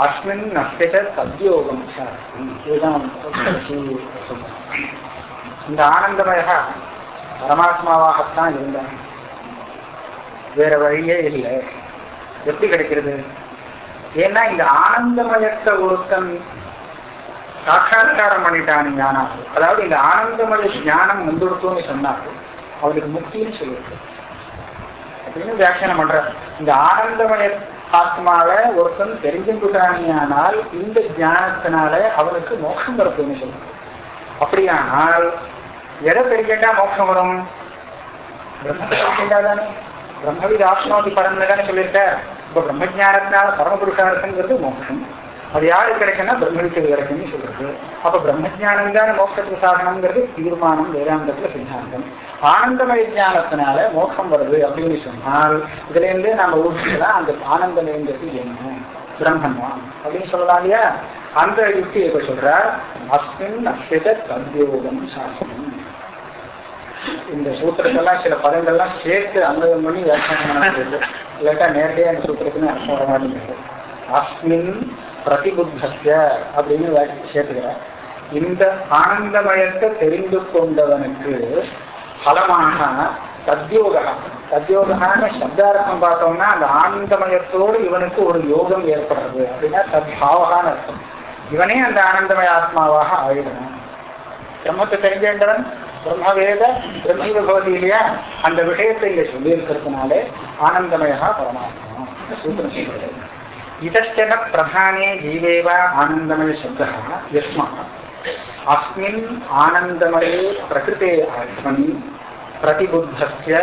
அஸ்மின் நஷ்ட சத்யோகம் இதுதான் இந்த ஆனந்தமய பரமாத்மாவாகத்தான் இருந்தான். வேற வழியே இல்லை. எப்படி கிடைக்கிறது? ஏன்னா இந்த ஆனந்தமயத்தை ஒருத்தன் சாட்சா்காரம் பண்ணிட்டான் ஞானம். அதாவது இந்த ஆனந்தமய ஞானம் வந்துடுத்தோன்னு சொன்னார். அவருக்கு முக்தின்னு சொல்லியிருக்கு அப்படின்னு வியாக்கியானம் பண்ற இந்த ஆனந்தமய ஆத்மாவை ஒருத்தன் தெரிஞ்சுக்கிட்டானியானால் இந்த ஜானத்தினால அவனுக்கு மோட்சம் வருதுன்னு அப்படியானால் எதை தெரிஞ்சுட்டா மோட்சம் வரும்? பிரம்மத்தை தானே பிரம்மவித ஆத்மாவுக்கு பரம்னு தானே சொல்லியிருக்கார். இப்ப பிரம்மஜானத்தினால பரமபுருஷார்த்தங்கிறது மோட்சம். அது யாருக்கு கிடைக்குன்னா பிரம்மவித்துக்கு கிடைக்கும்னு சொல்றது. அப்ப பிரம்மஜானம் தான் மோட்சத்துக்கு சாதனம்ங்கிறது தீர்மானம் வேதாந்தத்துல சித்தாந்தம். ஆனந்தமய ஞானத்தினால மோட்சம் வருது அப்படின்னு சொன்னால் இதுல இருந்து நாம ஊசிக்கலாம் அந்த ஆனந்தமயங்கிறது என்ன? பிரம்மன்மா அப்படின்னு சொல்லலாம் இல்லையா? அந்த யுக்தி இப்ப சொல்றார்? அஸ்மின் அஸ்வித தத்யோகம் சாஸ்திரம். இந்த சூத்திரத்தெல்லாம் சில பதங்கள்லாம் சேர்த்து அனுபவம் பண்ணி வியாக்கியானம் பண்ண இல்லாட்டா நேரடியாக அந்த சூத்திரத்துக்கு அர்த்தம் வர மாட்டேங்குது அஸ்மின் பிரதிபுத்தஸ்ய அப்படின்னு வியாக்கி- இந்த ஆனந்தமயத்தை தெரிந்து கொண்டவனுக்கு பலமாக சத்யோக சத்யோகான சப்தார்த்தம் பார்த்தோம்னா அந்த ஆனந்தமயத்தோடு இவனுக்கு ஒரு யோகம் ஏற்படுறது அப்படின்னா சத்பாவகான அர்த்தம். இவனே அந்த ஆனந்தமய ஆத்மாவாக ஆயிடணும் பிரம்மத்தை தெரிஞ்சேன்றவன் பிரம்மவேத பிரம்மிவ பகுதி இல்லையா? அந்த விஷயத்தை இங்க சொல்லியிருக்கிறதுனாலே ஆனந்தமயா பரமாத்மா. சூத்திரம் செய்கிறது சொல்றது இதச்சன பிரதானே ஜீவேவ ஆனந்தமய சப்தா யஸ்மாத் அஸ்மின் ஆனந்தமயே பிரகிருதே ஆத்மனி பிரதிபுத்தஸ்ய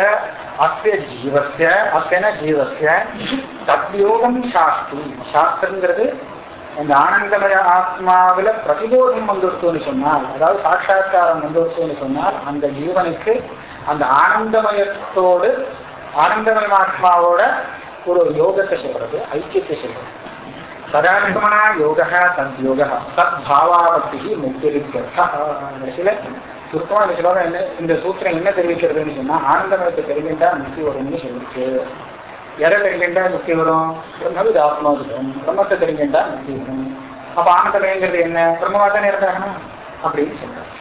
அஸ்ய ஜீவஸ்ய அஸ்யன ஜீவஸ்ய தத்யோகம் சாஸ்தி சாஸ்திரங்கிறது அந்த ஆனந்தமய ஆத்மாவில பிரதிபோதம் வந்துடுத்துன்னு சொன்னால் அதாவது சாட்சா்காரம் வந்துடுத்துன்னு சொன்னால் அந்த ஜீவனுக்கு அந்த ஆனந்தமயத்தோடு ஆனந்தமய ஆத்மாவோட ஒரு யோகத்தை சொல்றது ஐக்கியத்தை சொல்றது சதாத்மனா யோக தத்யோக தத்பாவாபக்தி முக்திரித்தியர்த்தா சுருக்கமா இந்த ஸ்லோகம் என்ன இந்த சூத்திரம் என்ன தெரிவிக்கிறதுன்னு சொன்னா ஆனந்தமயத்தை தெரிவிண்டா முக்தி வரும்னு சொல்லிச்சு. எதை தெரிஞ்சுட்டா முக்தி வரும்? பிரம்மவித ஆத்மாவிதம் பிரம்மத்தை தெரிஞ்சுட்டா முக்தி வரும். அப்ப ஆனந்தமயங்கிறது என்ன? பிரம்மவா தானே இருந்தாகணும்? அப்படின்னு சொல்றாங்க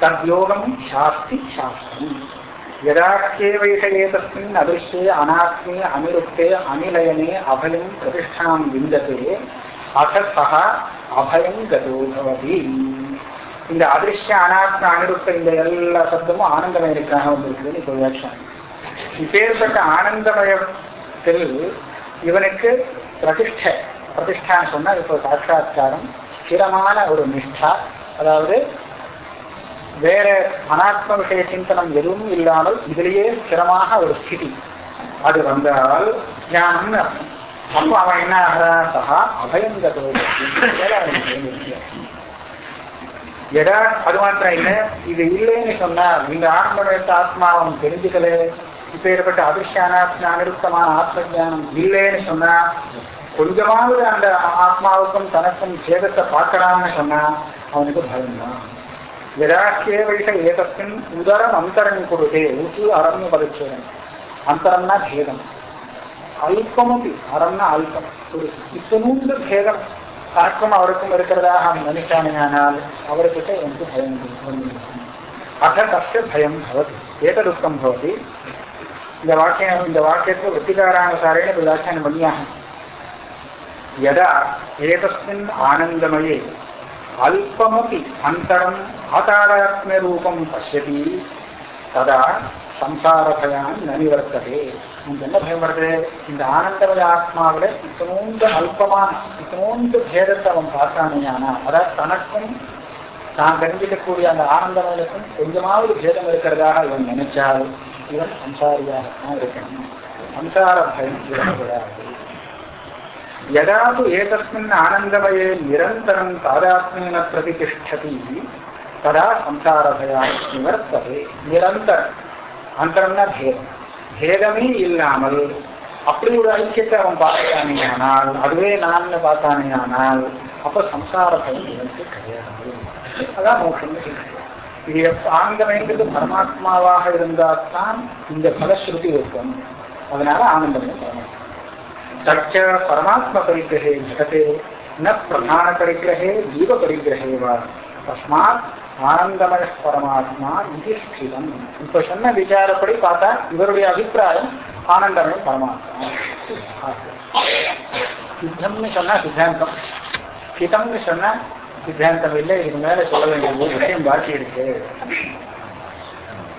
தத்யோகம் சாஸ்தி சாஸ்திரம். யதாக்கியவைஷயே தஸ்மின் அதிருஷ்யே அனாத்மே அனிருத்தே அனிலயனே அபயம் பிரதிஷ்டாம் விந்ததே அத அபயம் கதோபவதி. இந்த அதிருஷ்ய அனாத்ம அனிருத்த இந்த எல்லா சப்தமும் ஆனந்தமயனுக்காக வந்திருக்குதுன்னு இப்போ வியாக்கியானம். இப்பேற்பட்ட ஆனந்தமயத்தில் இவனுக்கு பிரதிஷ்டை பிரதிஷ்டான்னு சொன்னால் இப்போ சாட்சா்காரம் ஸ்திரமான ஒரு நிஷ்டா அதாவது வேற மனாத்ம விஷய சிந்தனம் எதுவும் இல்லாமல் இதிலேயே ஸ்திரமாக ஒரு ஸ்திதி. அது வந்தால் ஞானம்னு அர்த்தம். அப்போ அவன் என்ன ஆகிறான் சகா அபயங்கதோ எடா அது மாத்திரம் இல்லை. இது இல்லைன்னு சொன்னா இந்த ஆத்மவேத்த ஆத்மா அவன் தெரிஞ்சுக்கல. இப்ப ஏற்பட்ட அதிர்ஷ்டானாத்மா அனிருத்தமான ஆத்ம ஜானம் இல்லைன்னு சொன்னா கொஞ்சமாவது அந்த ஆத்மாவுக்கும் தனக்கும் சேதத்தை பார்க்கலாம்னு சொன்னா அவனுக்கு பயம்தான் விராட்கேவைஷ ஏதத்தின் உதரம் அந்தரம் கொடுதே உது அரம் பரிச்சேதம் அந்தரம்னா பேதம் அல்பமபி அறம்னா அல்பம் ஒரு இத்தனூண்டு பேதம் தனக்கும் அவருக்கும் இருக்கிறதாக நினைச்சானால் அவர்கிட்ட எனக்கு பயம் அத தஸ்ய பயம் பவதி ஏதருக்கம் பவதி இந்த வாக்கியம் இந்த வாக்கியத்தை விருத்திகாரானுசாரேன விதாக்கியானம் பண்ணியாக யதா ஏதஸ்மின் ஆனந்தமயே अल्पमपि अन्तरम् आतादात्म्यरूपं पश्यति तदा சம்சாரபயான் நனிவர்த்ததே உனக்கு என்ன பயம் வருது இந்த ஆனந்தமய ஆத்மாவில இத்தனோண்டு அல்பமான இத்தனோண்டு பேதத்தை அவன் பார்த்தானேயானா அதாவது தனக்கும் தான் தெரிஞ்சிக்கக்கூடிய அந்த ஆனந்தமயத்துக்கும் கொஞ்சமாவது பேதம் இருக்கிறதாக இவன் நினைச்சால் இவன் சம்சாரியாகத்தான் இருக்கணும் சம்சார பயம் விடக்கூடாது यदा तु एतस्मिन् आनन्दमये निरन्तरं तादात्म्येन प्रतितिष्ठति तदा संसारभयात् निवर्तते நிரந்தர அந்தரம்னா பேதம் பேதமே இல்லாமல் அப்படி ஒரு ஐக்கியத்தை அவன் பார்த்தானே ஆனால் அதுவே நான் பார்த்தானே ஆனால் அப்ப சம்சார பயம் இவனுக்கு கிடையாது அதான் மோட்சம்னு சொல்றேன் இது எப்ப ஆனந்தமயங்கிறது பரமாத்மாவாக இருந்தால்தான் இந்த பலஸ்ருதி இருக்கும் அதனால ஆனந்தமே பரமாத்மா தச்ச பரமாத்ம பரிகிரகே ஜகத்தே ந பிரதான பரிகிரகே ஜீவ பரிகிரகே வா தஸ்மாத் ஆனந்தமய பரமாத்மா இது ஸ்திதம் இப்ப சொன்ன விசாரப்படி பார்த்தா இவருடைய அபிப்பிராயம் ஆனந்தமய பரமாத்மா சித்தம்னு சொன்னா சித்தாந்தம் சிதம்னு சொன்னா சித்தாந்தம் இல்லை இதுக்கு மேல சொல்ல வேண்டிய ஒரு விஷயம் பாக்கி இருக்கு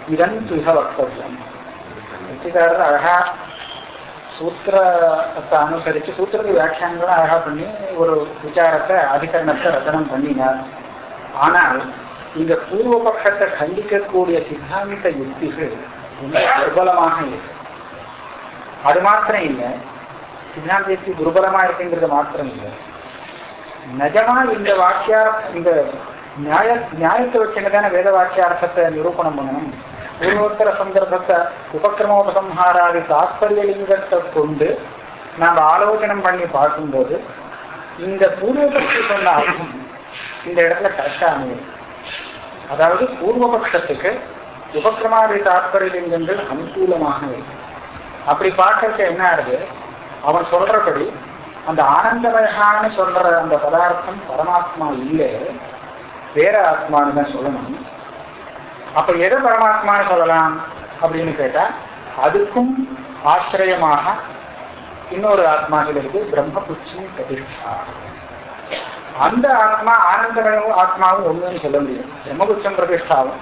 இதன் சுக வக்தவியம் வெற்றிக்காரர் அழகா சூத்திரத்தை அனுசரித்து சூத்திரத்தை வியாக்கியானங்களும் அழகாக பண்ணி ஒரு விசாரத்தை அதிகரணத்தை ரசனம் பண்ணினார். ஆனால் இந்த பூர்வபக்ஷத்தை கண்டிக்கக்கூடிய சித்தாந்த யுக்திகள் ரொம்ப துர்பலமாக இருக்கு. அது மாத்திரம் இல்லை சித்தாந்த யுக்தி துர்பலமா இருக்குங்கிறது மாத்திரம் இல்லை. நிஜமா இந்த வாக்கியார் இந்த நியாய நியாயத்தை வச்சுங்க தானே வேத வாக்கியார்த்தத்தை நிரூபணம் பண்ணணும்? பூர்வோத்தர சந்தர்ப்பத்தை உபக்கிரமோபசம்ஹாராதி தாத்பரியலிங்கத்தை கொண்டு நாம் ஆலோசனம் பண்ணி பார்க்கும்போது இந்த பூர்வபக்ஷி சொன்ன அர்த்தம் இந்த இடத்துல கரெக்டா அமையும். அதாவது பூர்வபக்ஷத்துக்கு உபக்கிரமாதி தாத்பரியலிங்கங்கள் அனுகூலமாக இருக்கு அப்படி பார்க்கறதுக்கு என்ன ஆகுது? அவன் சொல்றபடி அந்த ஆனந்தமயான்னு சொல்ற அந்த பதார்த்தம் பரமாத்மா இல்லை வேற ஆத்மான்னு தான் சொல்லணும். அப்ப எதை பரமாத்மான்னு சொல்லலாம் அப்படின்னு கேட்டா அதுக்கும் ஆசிரியமாக இன்னொரு ஆத்மா இருக்கு பிரம்மபுட்சி பிரதிஷ்டா அந்த ஆத்மா ஆனந்தமயம் ஆத்மாவும் ஒண்ணுன்னு சொல்ல முடியும் பிரம்மபுச்சம் பிரதிஷ்டாவும்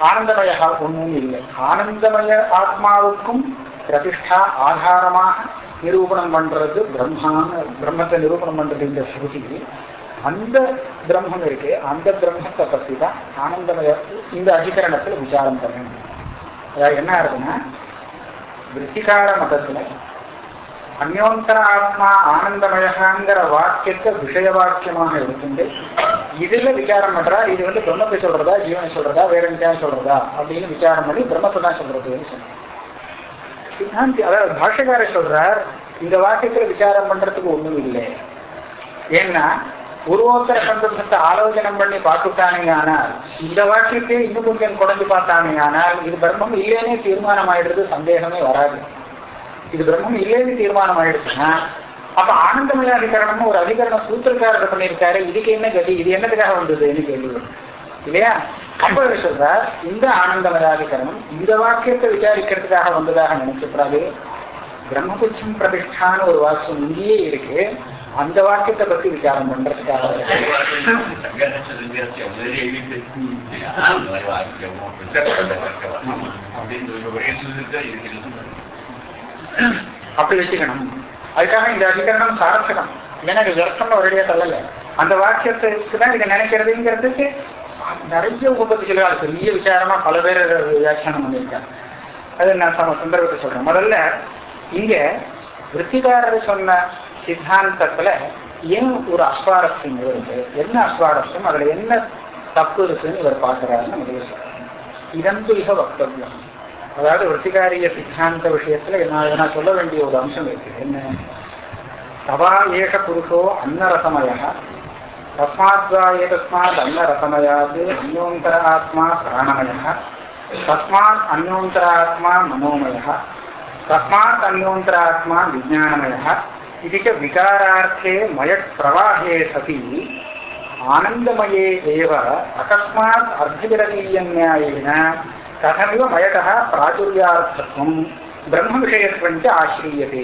ஆனந்தமய ஒண்ணும் இல்லை. ஆனந்தமய ஆத்மாவுக்கும் பிரதிஷ்டா ஆதாரமாக நிரூபணம் பண்றது பிரம்மான பிரம்மத்தை நிரூபணம் பண்றது இந்த ஸ்ருதி. அந்த பிரம்மம் இருக்கு அந்த பிரம்மத்தை பற்றி தான் ஆனந்தமய இந்த அதிகரணத்துல விசாரம் பண்ணணும். அதாவது என்ன இருக்குன்னா விருத்திகார மதத்துல அந்யோந்தர ஆத்மா ஆனந்தமயகாங்கிற வாக்கியத்தை விஷய வாக்கியமாக எடுத்துட்டு இதுல விசாரம் பண்றா இது வந்து பிரம்மத்தை சொல்றதா ஜீவனை சொல்றதா வேற விசாரம் சொல்றதா அப்படின்னு விசாரம் பண்ணி பிரம்மத்தை தான் சொல்றதுன்னு சொன்னாங்க. சித்தாந்தி அதாவது பாஷகார சொல்றார் இந்த வாக்கியத்துல விசாரம் பண்றதுக்கு ஒண்ணும் இல்லை. ஏன்னா பூர்வோத்தர சந்தர்ப்பத்தை ஆலோசனம் பண்ணி பார்த்துட்டானுங்க ஆனால் இந்த வாக்கியத்தை இன்னும் கொஞ்சம் குறைஞ்சு பார்த்தானுங்க ஆனால் இது பிரம்மம் இல்லைன்னே தீர்மானம் ஆயிடுறது சந்தேகமே வராது. இது பிரம்மம் இல்லைன்னு தீர்மானம் ஆயிடுச்சுன்னா அப்ப ஆனந்தமய அதிகரணம்னு ஒரு அதிகரண சூத்திரக்காரர் பண்ணியிருக்காரு இதுக்கு என்ன கதி இது என்னதுக்காக வந்ததுன்னு கேள்வி. இல்லையா? அப்ப சொல்றார் இந்த ஆனந்தமயாதிகரணம் இந்த வாக்கியத்தை விசாரிக்கிறதுக்காக வந்ததாக நினைச்சப்படாது பிரம்மபுச்சம் பிரதிஷ்டான்னு ஒரு வாக்கியம் இங்கேயே இருக்கு. அந்த வாக்கியத்தை பத்தி விசாரம் பண்றதுக்காக அப்படி வச்சுக்கணும். அதுக்காக இந்த அதிகரணம் சாரசகம். ஏன்னா இது வியர்த்தம்னு ஒரேடியா சொல்லல. அந்த வாக்கியத்துக்கு தான் இதை நினைக்கிறதுங்கிறதுக்கு நிறைய உபபத்திகள் அது பெரிய விசாரமா பல பேர் வியாக்கியானம் பண்ணியிருக்காங்க. அது நான் சம சந்தர்ப்பத்தை சொல்றேன். முதல்ல இங்க விற்பிகாரர் சொன்ன சித்தாந்தத்துல ஏன் ஒரு அஸ்வாரஸ்யம் இருக்கு. என்ன அஸ்வாரஸ்யம்? அதுல என்ன தப்பு இருக்குன்னு இவர் பார்க்கிறாருன்னு முதல்ல சொல்றாரு. இதன்பு இக வக்தவியம். அதாவது விற்பிகாரிய சித்தாந்த விஷயத்துல நான் நான் சொல்ல வேண்டிய ஒரு அம்சம் இருக்கு. என்ன? தவா ஏக புருஷோ அன்னரசமய தஸ்மாத்வா ஏதஸ்மாத் அன்னரசமயாது அந்யோந்தர ஆத்மா பிராணமய தஸ்மாத் அந்யோந்தர ஆத்மா மனோமய தஸ்மாத் அந்யோந்தர ஆத்மா விஜானமய இது च விகாரார்த்தே मयप्रवाहे सति சதி ஆனந்தமயே अकस्मात् அகஸ்மாத் कथमिव கதமிவ மயட்டः பிராச்சுர்யார்த்தத்துவம் பிரம்ம விஷயத்துவஞ்ச ஆசிரியதே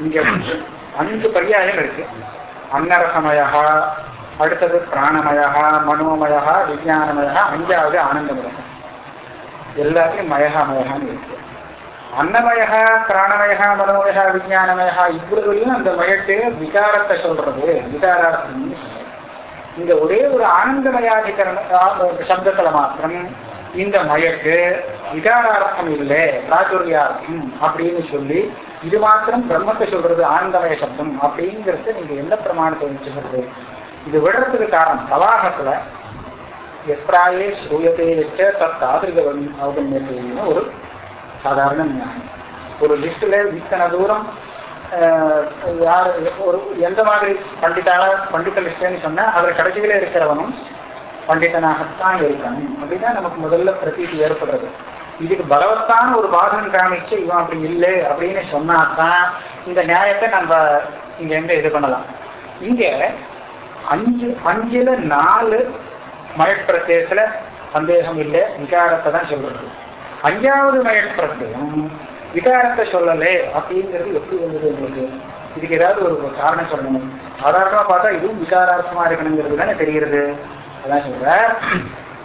இங்கே அஞ்சு பரியாயம் இருக்கு அன்னரசமயா அடுத்தது பிராணமயா மனோமயா விஜயானமயா அஞ்சாவது ஆனந்தமயம் எல்லாத்தையும் மயகா மயகான்னு இருக்கு அன்னமயா பிராணமயா மனோமயா விஜயானமயா இவ்வளவுலையும் அந்த மயட்டு விகாரத்தை சொல்றது. விகாரார்த்தம்னு சொல்றது. இந்த ஒரே ஒரு ஆனந்தமயாதிகரண சப்தத்துல மாத்திரம் இந்த மயக்கு விகாரார்த்தம் இல்லை பிராச்சுரியார்த்தம் அப்படின்னு சொல்லி இது மாத்திரம் பிரம்மத்தை சொல்றது ஆனந்தமய சப்தம் அப்படிங்கிறத நீங்க எந்த பிரமாணத்தை வச்சுக்கிறது இது விடுறதுக்கு காரணம் தவாகத்துல எப்ராயே சூயத்தை வச்ச தத் தாதிரிக அவகமியத்தைன்னு ஒரு சாதாரண ஞானி ஒரு லிஸ்ட்ல இத்தனை தூரம் யார் ஒரு எந்த மாதிரி பண்டிதால பண்டித லிஸ்ட்னு சொன்னா அவர் கடைசியில இருக்கிறவனும் பண்டிதனாகத்தான் இருக்கணும் அப்படிதான் நமக்கு முதல்ல பிரதீதி ஏற்படுறது இதுக்கு பலவத்தான ஒரு பாதகம் காமிச்சு இவன் அப்படி இல்லை அப்படின்னு சொன்னாதான் இந்த நியாயத்தை நம்ம இங்க எங்க இது பண்ணலாம் இங்க அஞ்சு அஞ்சுல நாலு மயப்பிரத்யத்துல சந்தேகம் இல்லை விகாரத்தை தான் சொல்றது அஞ்சாவது மயப்பிரத்தியம் விகாரத்தை சொல்லலே அப்படிங்கிறது எப்படி வந்தது உங்களுக்கு? இதுக்கு ஏதாவது ஒரு காரணம் சொல்லணும். சாதாரணமா பார்த்தா இதுவும் விகாரார்த்தமா இருக்கணுங்கிறது தானே தெரிகிறது. அதான் சொல்ற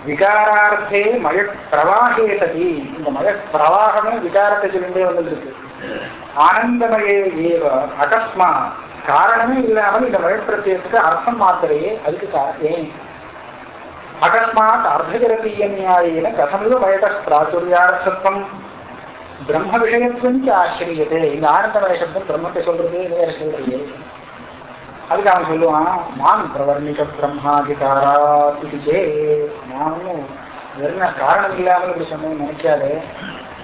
விகாரார்த்தே மய பிரவாகே சதி இந்த மய பிரவாகமே விகாரத்தை சொல்லிட்டே வந்துருக்கு. ஆனந்தமயே ஏவ அகஸ்மா காரணமே இல்லாமல் இந்த மயப்பிரத்தியத்துக்கு அர்த்தம் மாத்திரையே அதுக்கு ஏன்? அகஸ்மாத் அர்த்தஜரதீய நியாயேன கதமிவ வயத பிராச்சுரியார்த்தம் பிரம்ம விஷயத்துவம் ஆச்சரியது இந்த ஆனந்தமய சப்தம் பிரம்மத்தை சொல்றது வேற சொல்றது அதுக்கு அவன் சொல்லுவான் மான் பிரவர்ணிக பிரம்மாதிகாரா பிடிச்சே நானும் வெறும் காரணம் இல்லாமல் இப்படி சொன்னேன்னு நினைக்காது.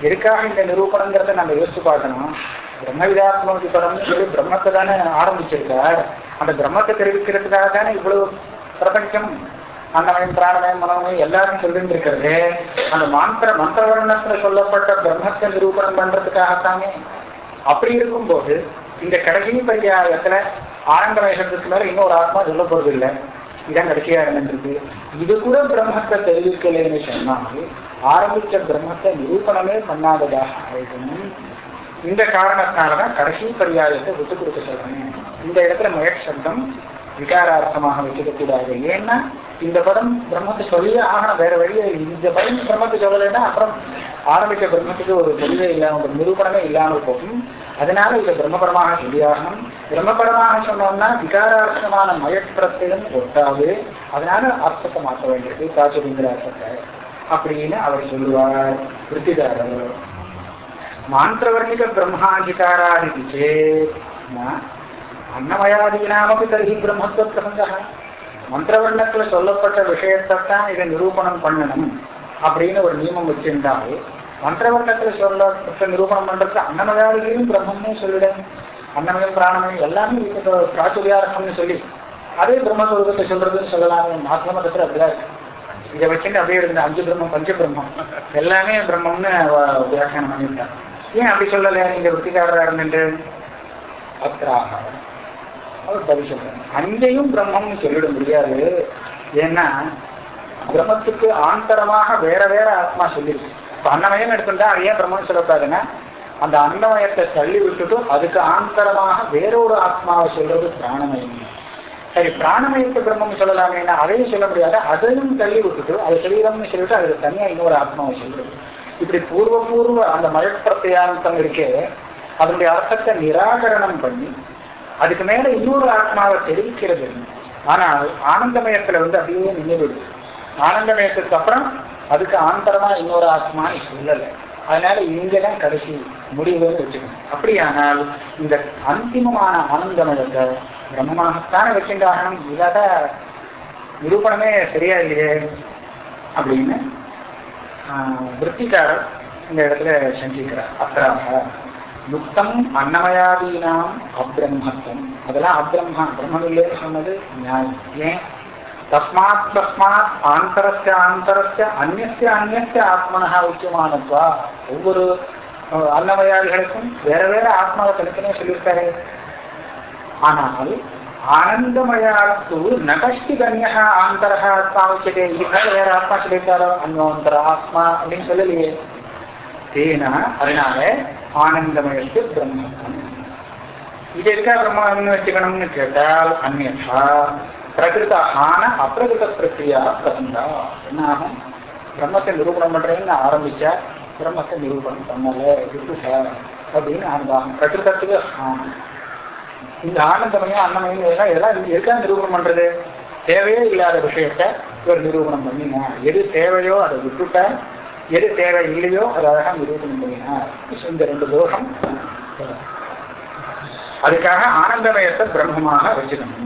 எதுக்காக இந்த நிரூபணங்கிறத நம்ம யோசிச்சு பார்க்கணும். பிரம்ம விதாத்மதி படம்னு சொல்லி பிரம்மத்தை தானே ஆரம்பிச்சிருக்கார். அந்த பிரம்மத்தை தெரிவிக்கிறதுக்காக தானே இவ்வளவு பிரபஞ்சம் அன்னமயம் பிராணமயம் மனமயம் எல்லாரும் சொல்லிட்டு இருக்கிறது. அந்த மந்திர மந்திரவர்ணத்துல சொல்லப்பட்ட பிரம்மத்தை நிரூபணம் பண்றதுக்காகத்தானே? அப்படி இருக்கும்போது இந்த கடைசி பரியாயத்துல ஆரம்ப வேஷத்துக்கு மேல இன்னொரு ஆத்மா சொல்ல போறது இல்லை இதான் கடைசியா இருந்துருக்கு இது கூட பிரம்மத்தை தெரிவிக்கலைன்னு சொன்னால் ஆரம்பிச்ச பிரம்மத்தை நிரூபணமே பண்ணாததாக ஆயிடும். இந்த காரணத்தினாலதான் கடைசி பரியாயத்தை விட்டு கொடுக்க சொல்றேன். இந்த இடத்துல மயக் சப்தம் விகாரார்த்தமாக வச்சுக்க கூடாது ஏன்னா இந்த படம் பிரம்மத்தை சொல்லியே ஆகணும். வேற வழியே இந்த படம் பிரம்மத்தை சொல்லலைன்னா அப்புறம் ஆரம்பிக்க பிரம்மத்துக்கு ஒரு தெளிவே இல்லாமல் ஒரு நிரூபணமே இல்லாமல் போகும். அதனால இதை பிரம்மபரமாக சொல்லியாகணும். பிரம்மபரமாக சொன்னோம்னா விகாரார்த்தமான மயப்பிரத்தையும் ஒட்டாது. அதனால அர்த்தத்தை மாற்ற வேண்டியது. காச்சுங்கிற அர்த்தத்தை அப்படின்னு அவர் சொல்லுவார். விருத்திகாரர் மாந்திரவர்ணிக பிரம்மாதிகாராதி சேத் அன்னமயாதீனாமப்பி தர்ஹி பிரம்மத்துவ பிரசங்க மந்திரவர்ணத்துல சொல்லப்பட்ட விஷயத்தான் இதை நிரூபணம் பண்ணணும் அப்படின்னு ஒரு நியமம் வச்சிருந்தால் மந்திரவர்ணத்துல சொல்லப்பட்ட நிரூபணம் பண்றது அன்னமயாதிகளும் பிரம்மம்னே சொல்லிடும் அன்னமயம் பிராணமயம் எல்லாமே பிராச்சுரியார்த்தம்னு சொல்லி அதே பிரம்மஸ்வரூபத்தை சொல்றதுன்னு சொல்லலாம். மாத்திரமதத்துல அப்படிதான் இருக்கு. இதை வச்சுட்டு அப்படியே இருந்த அஞ்சு பிரம்மம் பஞ்ச பிரம்மம் எல்லாமே பிரம்மம்னு வியாக்கியானம் பண்ணிவிட்டார் ஏன் அப்படி சொல்லலையா? நீங்க வெற்றிக்காரராக இருந்துட்டு. அத்திராக அவர் பதில் சொல்றாங்க அங்கேயும் பிரம்மம்னு சொல்லிட முடியாது. ஏன்னா பிரம்மத்துக்கு ஆந்தரமாக வேற வேற ஆத்மா சொல்லிருக்கு. இப்ப அன்னமயம் எடுத்துட்டா அது ஏன் பிரம்மம் சொல்லக்கூடாதுன்னா அந்த அன்னமயத்தை தள்ளி விட்டுட்டு அதுக்கு ஆந்தரமாக வேற ஒரு ஆத்மாவை சொல்றது பிராணமயம். சரி பிராணமயத்தை பிரம்மம் சொல்லலாமேனா அதையும் சொல்ல முடியாது. அதையும் தள்ளி விட்டுட்டு அது சரீரம்னு சொல்லிட்டு அதுக்கு தனியா இன்னொரு ஆத்மாவை சொல்றது. இப்படி பூர்வ பூர்வ அந்த மயப்பிரத்தியாந்தம் இருக்கே அதனுடைய அர்த்தத்தை நிராகரணம் பண்ணி அதுக்கு மேல இன்னொரு ஆத்மாவை தெரிவிக்கிறது. ஆனால் ஆனந்தமயத்துல வந்து அப்படியே நினைவிடுது ஆனந்தமயத்துக்கு அப்புறம் அதுக்கு ஆந்தரமா இன்னொரு ஆத்மா சொல்லலை அதனால இங்கதான் கடைசி முடிவுன்னு வச்சுக்கணும். அப்படியானால் இந்த அந்திமமான ஆனந்தமயத்தை பிரம்மமாகத்தான வச்சுட்டாகணும் இல்லாத நிரூபணமே சரியா இல்லையே அப்படின்னு விற்பிக்காரர் இந்த இடத்துல சங்கிக்கிறார் அத்தராக முக்தம் அன்னமயாதீனாம் அப்ரம்மத்தம் அதெல்லாம் அப்ரம்மா பிரம்மம் சொன்னது நியாயம் ஏன்? தஸ்மாத் தஸ்மாத் ஆந்தரஸ்ய ஆந்தரஸ்ய அந்நிய அந்நிய ஆத்மனா உச்சியமானத்வா ஒவ்வொரு அன்னமயாதிகளுக்கும் வேற வேற ஆத்மாவை தனித்தனியாக சொல்லியிருக்காரு. ஆனால் ஆனந்தமயாத்து நகஷ்டி கன்யா ஆந்தரா ஆத்மா உச்சதே. இதுக்காக வேற ஆத்மா சொல்லியிருக்காரோ? அன்னோந்தர ஆத்மா அப்படின்னு சொல்லலையே. தேனா அதனால ஆனந்தமயத்து பிரம்மம் இது எதுக்காக பிரம்மன்னு வச்சுக்கணும்னு கேட்டால் அந்நா பிரகிருத ஆன அப்பிரகிருத பிரக்ரியா பிரசந்தா. என்ன ஆகும்? பிரம்மத்தை நிரூபணம் பண்றேன்னு ஆரம்பிச்சா பிரம்மத்தை நிரூபணம் பண்ணல சார் அப்படின்னு ஆனந்தாகும் பிரகிருதத்துக்கு ஆனம் இந்த ஆனந்தமயம் அன்னமயம் இதெல்லாம் இதெல்லாம் எதுக்காக நிரூபணம் பண்றது? தேவையே இல்லாத விஷயத்த இவர் நிரூபணம் பண்ணினா எது தேவையோ அதை விட்டுட்ட எது தேவை இல்லையோ அது அழகா நிரூபணம் பண்ணினார். இந்த ரெண்டு தோஷம் அதுக்காக ஆனந்தமயத்தை பிரம்மமாக வச்சுக்கணும்